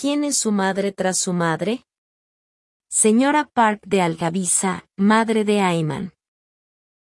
¿Quién es su madre tras su madre? Señora Park de Algabiza, madre de Ayman.